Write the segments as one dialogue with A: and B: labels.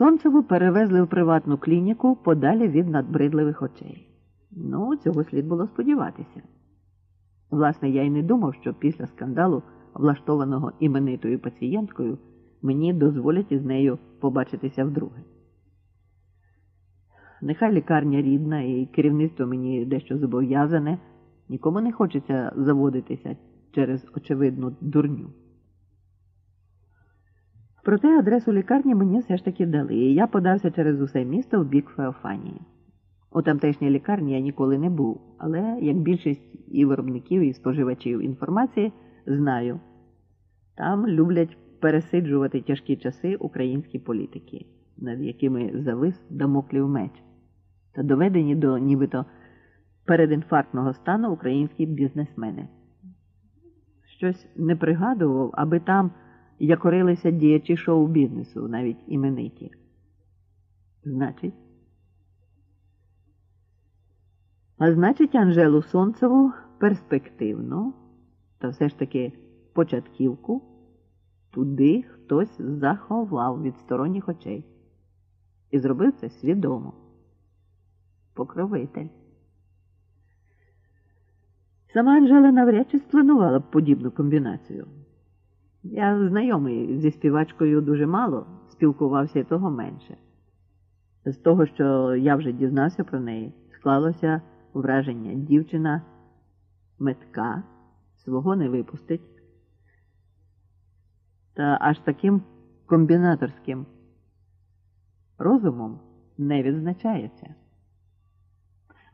A: Сонцеву перевезли в приватну клініку подалі від надбридливих очей. Ну, цього слід було сподіватися. Власне, я й не думав, що після скандалу, влаштованого іменитою пацієнткою, мені дозволять із нею побачитися вдруге. Нехай лікарня рідна і керівництво мені дещо зобов'язане, нікому не хочеться заводитися через очевидну дурню. Проте адресу лікарні мені все ж таки дали, і я подався через усе місто в бік Феофанії. У тамтешній лікарні я ніколи не був, але як більшість і виробників, і споживачів інформації, знаю, там люблять пересиджувати тяжкі часи українські політики, над якими завис дамоклів меч, та доведені до нібито передінфарктного стану українські бізнесмени. Щось не пригадував, аби там якорилися діячі шоу-бізнесу, навіть імениті. Значить, а значить, Анжелу Сонцеву перспективно, та все ж таки початківку, туди хтось заховав від сторонніх очей і зробив це свідомо. Покровитель. Сама Анжела навряд чи спланувала б подібну комбінацію. Я знайомий зі співачкою дуже мало, спілкувався і того менше. З того, що я вже дізнався про неї, склалося враження дівчина метка, свого не випустить. Та аж таким комбінаторським розумом не відзначається.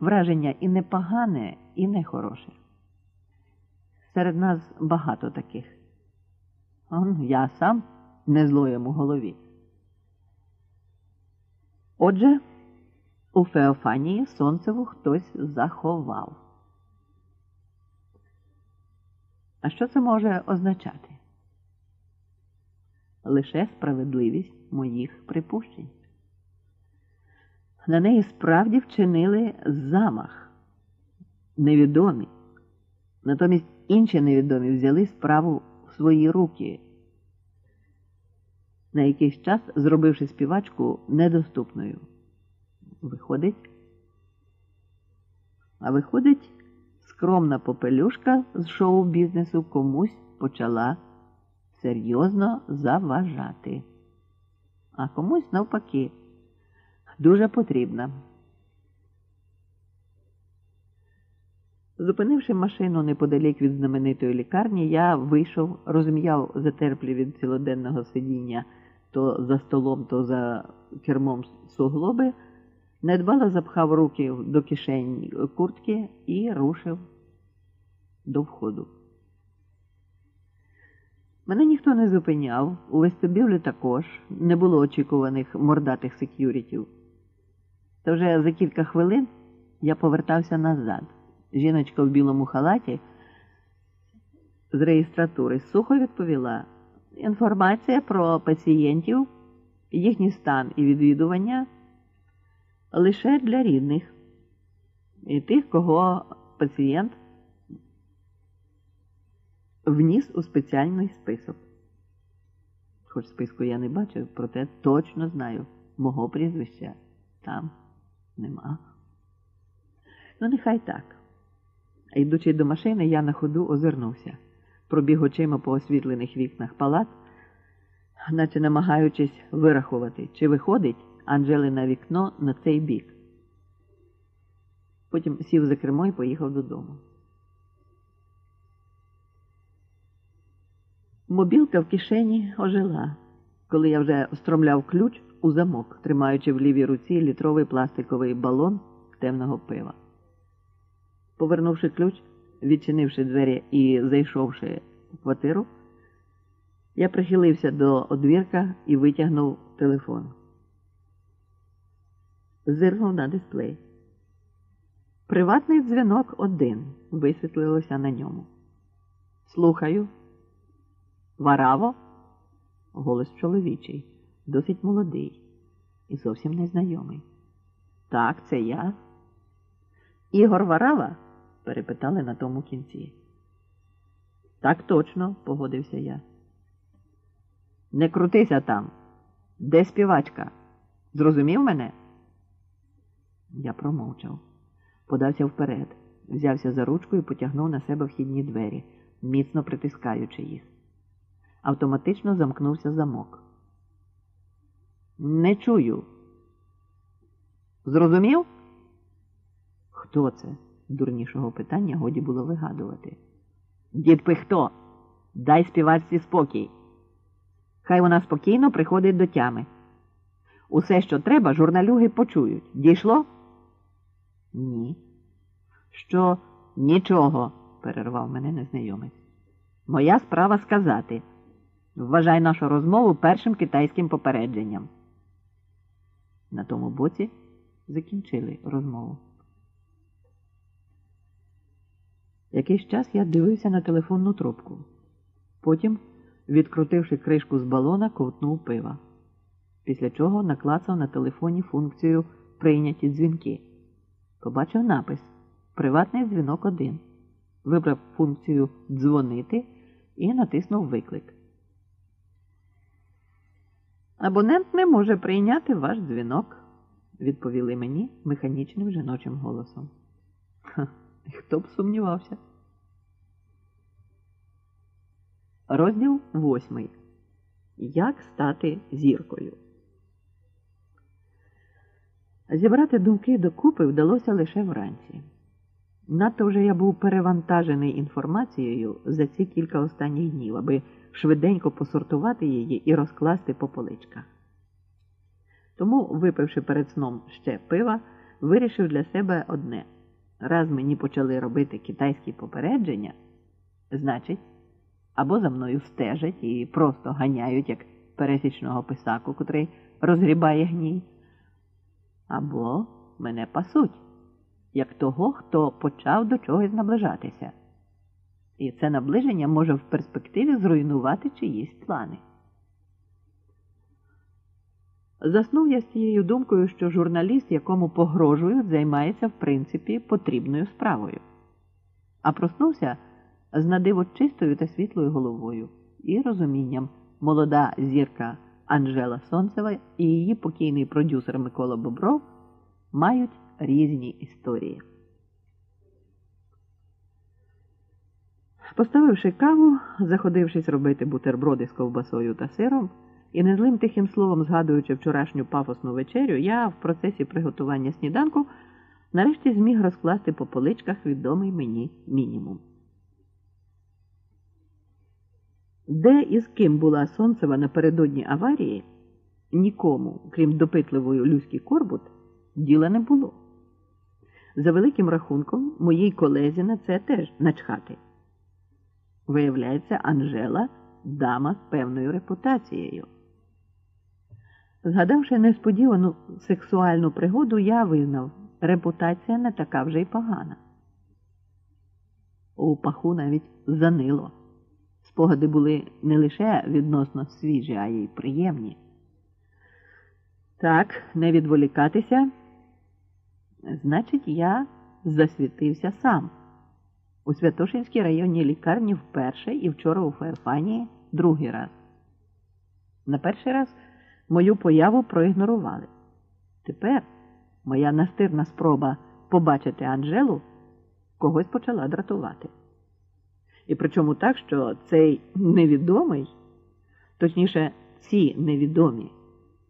A: Враження і непогане, і нехороше. Серед нас багато таких. Я сам не злоєм у голові. Отже, у Феофанії Сонцеву хтось заховав. А що це може означати? Лише справедливість моїх припущень. На неї справді вчинили замах невідомі. Натомість інші невідомі взяли справу свої руки, на якийсь час зробивши співачку недоступною. Виходить, а виходить, скромна попелюшка з шоу-бізнесу комусь почала серйозно заважати, а комусь навпаки дуже потрібна. Зупинивши машину неподалік від знаменитої лікарні, я вийшов, розм'яв затерплі від цілоденного сидіння то за столом, то за кермом суглоби, недбало запхав руки до кишень куртки і рушив до входу. Мене ніхто не зупиняв, у вестибюлі також не було очікуваних мордатих сек'юрітів. Та вже за кілька хвилин я повертався назад. Жіночка в білому халаті з реєстратури сухо відповіла: інформація про пацієнтів, їхній стан і відвідування лише для рідних і тих, кого пацієнт вніс у спеціальний список. Хоч списку я не бачив, проте точно знаю, мого прізвища там нема. Ну, нехай так. Йдучи до машини, я на ходу озирнувся, пробіг очима по освітлених вікнах палат, наче намагаючись вирахувати, чи виходить Анжелина вікно на цей бік. Потім сів за кермо і поїхав додому. Мобілка в кишені ожила, коли я вже стромляв ключ у замок, тримаючи в лівій руці літровий пластиковий балон темного пива. Повернувши ключ, відчинивши двері і зайшовши у квартиру, я прихилився до одвірка і витягнув телефон. Зирнув на дисплей. Приватний дзвінок один висвітлилося на ньому. Слухаю. Вараво? Голос чоловічий, досить молодий і зовсім незнайомий. Так, це я. Ігор Варава? Перепитали на тому кінці. Так точно, погодився я. Не крутися там. Де співачка? Зрозумів мене? Я промовчав, подався вперед, взявся за ручку і потягнув на себе вхідні двері, міцно притискаючи їх. Автоматично замкнувся замок. Не чую. Зрозумів? Хто це? Дурнішого питання годі було вигадувати. Дід Пихто, дай співачці спокій. Хай вона спокійно приходить до тями. Усе, що треба, журналюги почують. Дійшло? Ні. Що нічого, перервав мене незнайомець. Моя справа сказати. Вважай нашу розмову першим китайським попередженням. На тому боці закінчили розмову. Якийсь час я дивився на телефонну трубку. Потім, відкрутивши кришку з балона, ковтнув пива. Після чого наклацав на телефоні функцію Прийняті дзвінки. Побачив напис Приватний дзвінок 1. Вибрав функцію Дзвонити і натиснув виклик. Абонент не може прийняти ваш дзвінок, відповіли мені механічним жіночим голосом. Хто б сумнівався? Розділ восьмий. Як стати зіркою? Зібрати думки докупи вдалося лише вранці. Надто вже я був перевантажений інформацією за ці кілька останніх днів, аби швиденько посортувати її і розкласти по поличках. Тому, випивши перед сном ще пива, вирішив для себе одне раз мені почали робити китайські попередження, значить, або за мною стежать і просто ганяють як пересічного писаку, котрий розгрібає гній, або мене пасуть, як того, хто почав до чогось наближатися. І це наближення може в перспективі зруйнувати чиїсь плани. Заснув я з цією думкою, що журналіст, якому погрожують, займається в принципі потрібною справою, а проснувся з надиво чистою та світлою головою і розумінням молода зірка Анжела Сонцева і її покійний продюсер Микола Бобров мають різні історії. Поставивши каву, заходившись робити бутерброди з ковбасою та сиром, і незлим тихим словом згадуючи вчорашню пафосну вечерю, я в процесі приготування сніданку нарешті зміг розкласти по поличках відомий мені мінімум. Де і з ким була Сонцева напередодні аварії, нікому, крім допитливої Люськи Корбут, діла не було. За великим рахунком, моїй колезі на це теж начхати. Виявляється, Анжела дама з певною репутацією. Згадавши несподівану сексуальну пригоду, я визнав, репутація не така вже й погана. У паху навіть занило. Спогади були не лише відносно свіжі, а й приємні. Так, не відволікатися. Значить, я засвітився сам. У Святошинській районній лікарні вперше і вчора у Феофанії другий раз. На перший раз мою появу проігнорували. Тепер моя настирна спроба побачити Анжелу когось почала дратувати. І причому так, що цей невідомий, точніше, ці невідомі,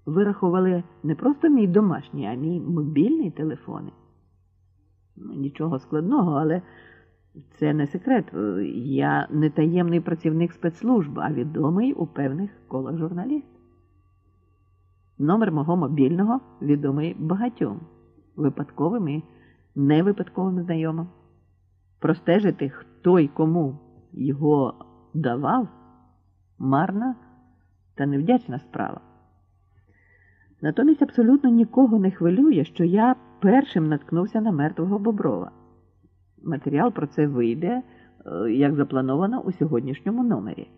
A: вирахували не просто мій домашній, а мій мобільний телефони. Ну, Нічого складного, але. Це не секрет. Я не таємний працівник спецслужб, а відомий у певних колах журналіст. Номер мого мобільного відомий багатьом, випадковим і невипадковим знайомим. Простежити, хто й кому його давав, марна та невдячна справа. Натомість абсолютно нікого не хвилює, що я першим наткнувся на мертвого Боброва. Матеріал про це вийде, е, як заплановано у сьогоднішньому номері.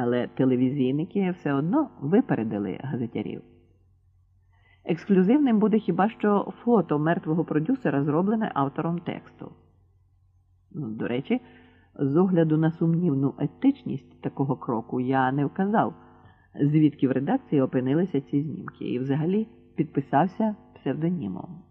A: Але телевізійники все одно випередили газетярів. Ексклюзивним буде хіба що фото мертвого продюсера, зроблене автором тексту. Ну, До речі, з огляду на сумнівну етичність такого кроку я не вказав, звідки в редакції опинилися ці знімки, і взагалі підписався псевдонімом.